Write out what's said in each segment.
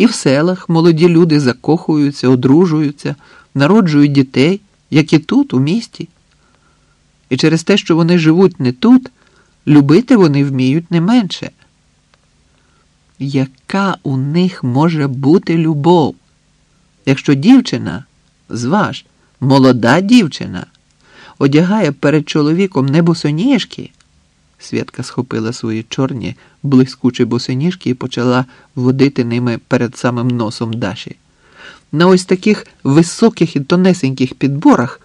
І в селах молоді люди закохуються, одружуються, народжують дітей, як і тут, у місті. І через те, що вони живуть не тут, любити вони вміють не менше. Яка у них може бути любов? Якщо дівчина, зваж, молода дівчина, одягає перед чоловіком не босоніжки, Святка схопила свої чорні, блискучі босоніжки і почала водити ними перед самим носом Даші. На ось таких високих і тонесеньких підборах,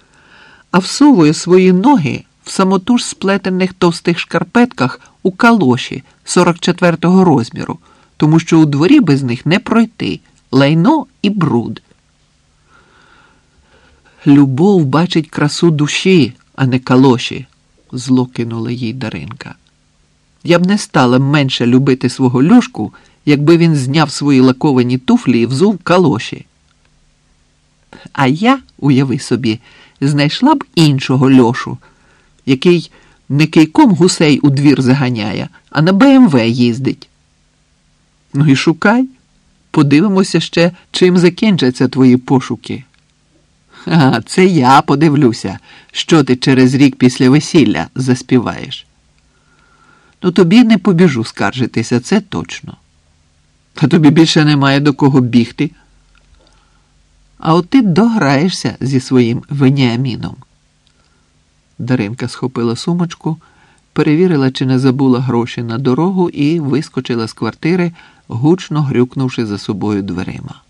а всовує свої ноги в самотуж сплетених товстих шкарпетках у калоші 44-го розміру, тому що у дворі без них не пройти лайно і бруд. Любов бачить красу душі, а не калоші, зло кинула їй Даринка. Я б не стала менше любити свого льошку, якби він зняв свої лаковані туфлі і взув калоші. А я, уяви собі, знайшла б іншого льошу, який не кийком гусей у двір заганяє, а на БМВ їздить. Ну і шукай, подивимося ще, чим закінчаться твої пошуки. А, це я подивлюся, що ти через рік після весілля заспіваєш. Ну тобі не побіжу скаржитися, це точно. Та тобі більше немає до кого бігти. А от ти дограєшся зі своїм Веніаміном. Даринка схопила сумочку, перевірила, чи не забула гроші на дорогу, і вискочила з квартири, гучно грюкнувши за собою дверима.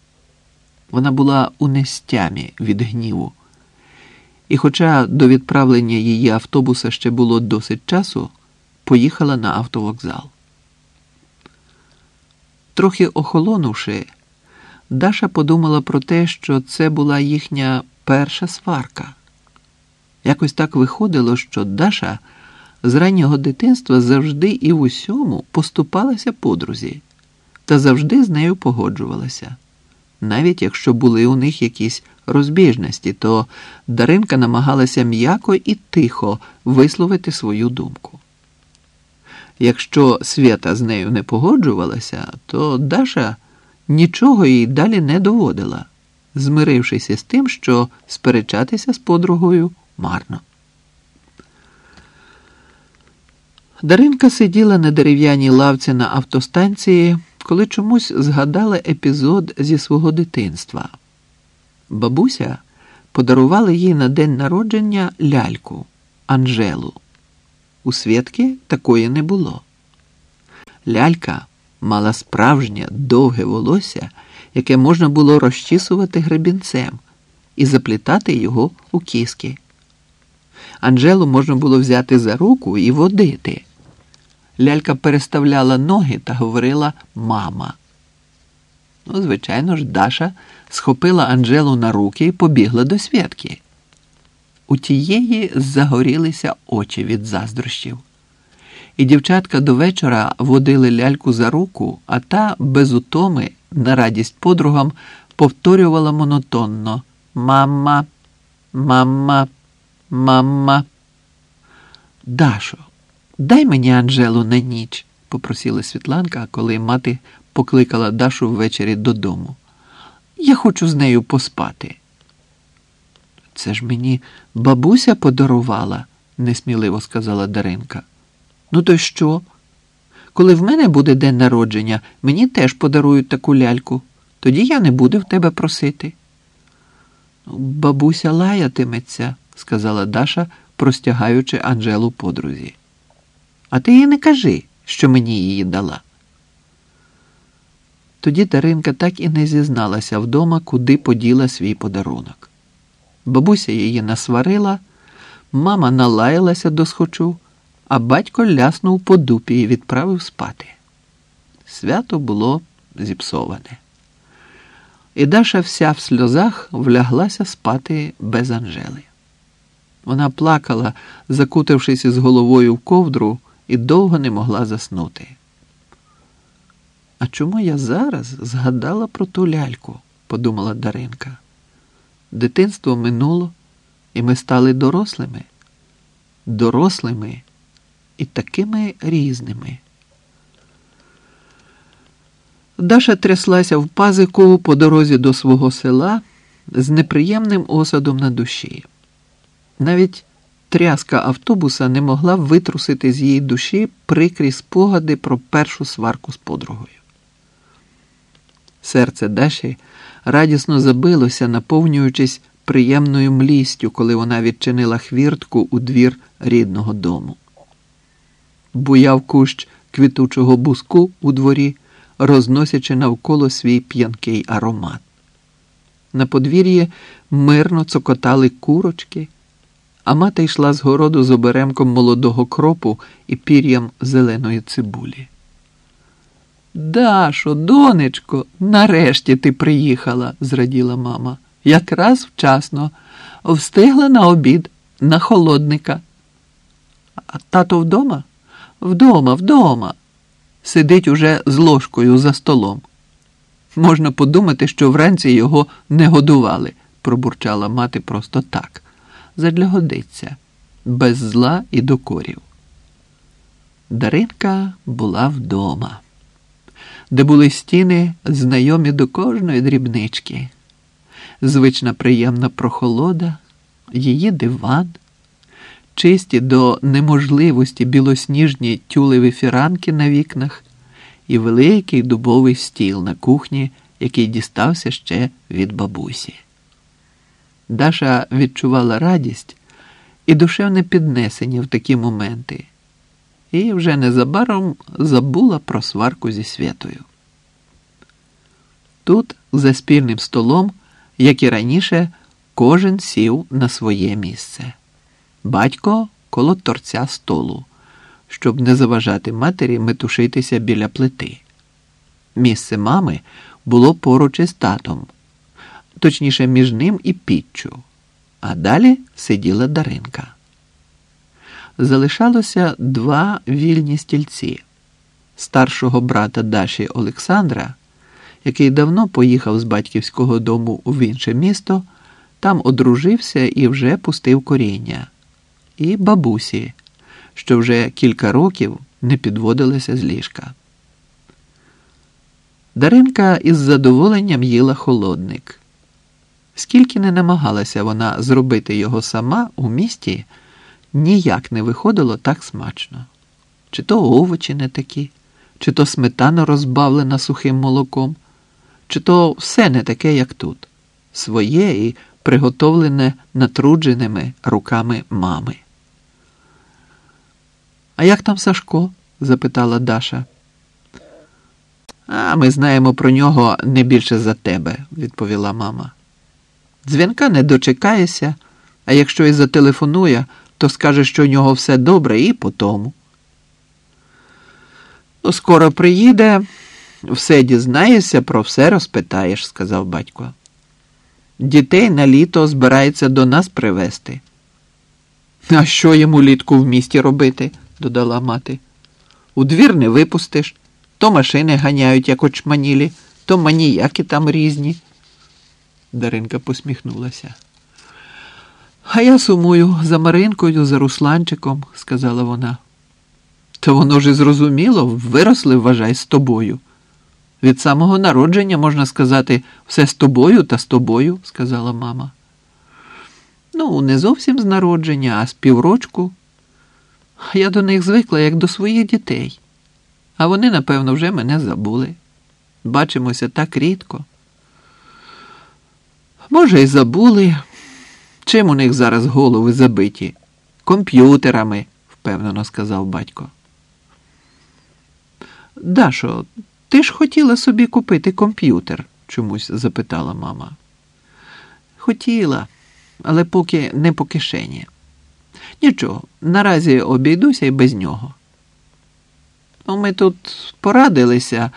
Вона була у нестямі від гніву. І, хоча до відправлення її автобуса ще було досить часу, поїхала на автовокзал. Трохи охолонувши, Даша подумала про те, що це була їхня перша сварка. Якось так виходило, що Даша з раннього дитинства завжди і в усьому поступалася подрузі та завжди з нею погоджувалася. Навіть якщо були у них якісь розбіжності, то Даринка намагалася м'яко і тихо висловити свою думку. Якщо Свята з нею не погоджувалася, то Даша нічого їй далі не доводила, змирившись із тим, що сперечатися з подругою марно. Даринка сиділа на дерев'яній лавці на автостанції, коли чомусь згадала епізод зі свого дитинства. Бабуся подарувала їй на день народження ляльку Анжелу. У Свєтки такої не було. Лялька мала справжнє довге волосся, яке можна було розчісувати гребінцем і заплітати його у кіски. Анжелу можна було взяти за руку і водити. Лялька переставляла ноги та говорила мама. Ну, звичайно ж, Даша схопила Анжелу на руки і побігла до святки. У тієї загорілися очі від заздрощів. І дівчатка до вечора водили ляльку за руку, а та без утоми, на радість подругам, повторювала монотонно Мама, мама, мама. Дашо, дай мені Анжелу на ніч, попросила Світланка, коли мати покликала Дашу ввечері додому. Я хочу з нею поспати. Це ж мені бабуся подарувала, несміливо сказала Даринка. Ну, то що? Коли в мене буде день народження, мені теж подарують таку ляльку. Тоді я не буду в тебе просити. Бабуся лаятиметься, сказала Даша, простягаючи Анжелу подрузі. А ти їй не кажи, що мені її дала. Тоді Даринка так і не зізналася вдома, куди поділа свій подарунок. Бабуся її насварила, мама налаялася до схочу, а батько ляснув по дупі і відправив спати. Свято було зіпсоване. І Даша вся в сльозах вляглася спати без Анжели. Вона плакала, закутавшись із головою в ковдру, і довго не могла заснути. А чому я зараз згадала про ту ляльку? подумала Даринка. Дитинство минуло, і ми стали дорослими, дорослими і такими різними. Даша тряслася в пазику по дорозі до свого села з неприємним осадом на душі. Навіть тряска автобуса не могла витрусити з її душі прикрі спогади про першу сварку з подругою. Серце Даші радісно забилося, наповнюючись приємною млістю, коли вона відчинила хвіртку у двір рідного дому. Буяв кущ квітучого буску у дворі, розносячи навколо свій п'янкий аромат. На подвір'ї мирно цокотали курочки, а мати йшла з городу з оберемком молодого кропу і пір'ям зеленої цибулі. Дашо, донечко, нарешті ти приїхала, зраділа мама. Якраз вчасно, встигла на обід, на холодника. А тато вдома? Вдома, вдома. Сидить уже з ложкою за столом. Можна подумати, що вранці його не годували, пробурчала мати просто так. Задля годиться, без зла і докорів. Даринка була вдома, де були стіни, знайомі до кожної дрібнички, звична приємна прохолода, її диван, чисті до неможливості білосніжні тюлеві фіранки на вікнах і великий дубовий стіл на кухні, який дістався ще від бабусі. Даша відчувала радість і душевне піднесення в такі моменти, і вже незабаром забула про сварку зі святою. Тут, за спільним столом, як і раніше, кожен сів на своє місце. Батько коло торця столу, щоб не заважати матері метушитися біля плити. Місце мами було поруч із татом точніше, між ним і піччю, а далі сиділа Даринка. Залишалося два вільні стільці старшого брата Даші Олександра, який давно поїхав з батьківського дому в інше місто, там одружився і вже пустив коріння, і бабусі, що вже кілька років не підводилася з ліжка. Даринка із задоволенням їла холодник. Скільки не намагалася вона зробити його сама у місті, ніяк не виходило так смачно. Чи то овочі не такі, чи то сметана розбавлена сухим молоком, чи то все не таке, як тут, своє і приготовлене натрудженими руками мами. А як там Сашко? запитала Даша. А ми знаємо про нього не більше за тебе, відповіла мама. Дзвінка не дочекаєшся, а якщо і зателефонує, то скаже, що у нього все добре і по тому. Ну, скоро приїде, все дізнаєшся, про все розпитаєш, сказав батько. Дітей на літо збирається до нас привезти. А що йому літку в місті робити? додала мати. У двір не випустиш, то машини ганяють, як очманілі, то маніяки там різні. Даринка посміхнулася. А я сумую за Маринкою, за Русланчиком, сказала вона. То воно ж і зрозуміло, виросли, вважай, з тобою. Від самого народження, можна сказати, все з тобою та з тобою, сказала мама. Ну, не зовсім з народження, а з піврочку. Я до них звикла, як до своїх дітей, а вони, напевно, вже мене забули. Бачимося так рідко. Може, й забули. Чим у них зараз голови забиті? Комп'ютерами, впевнено сказав батько. Дашо, ти ж хотіла собі купити комп'ютер? чомусь запитала мама. Хотіла, але поки не по кишені. Нічого, наразі обійдуся і без нього. Ну, ми тут порадилися,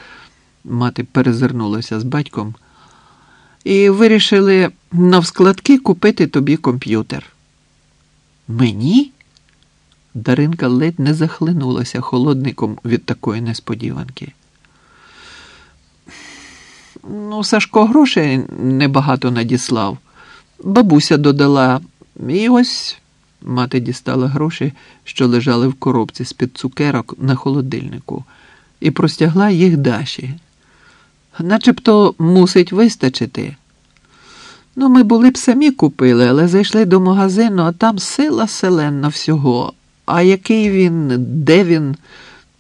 мати перезирнулася з батьком і вирішили навскладки купити тобі комп'ютер. Мені? Даринка ледь не захлинулася холодником від такої несподіванки. Ну, Сашко грошей небагато надіслав. Бабуся додала, і ось мати дістала гроші, що лежали в коробці з під цукерок на холодильнику, і простягла їх Даші. Начебто мусить вистачити. Ну, ми були б самі купили, але зайшли до магазину, а там сила селенна всього. А який він, де він,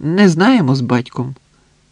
не знаємо з батьком.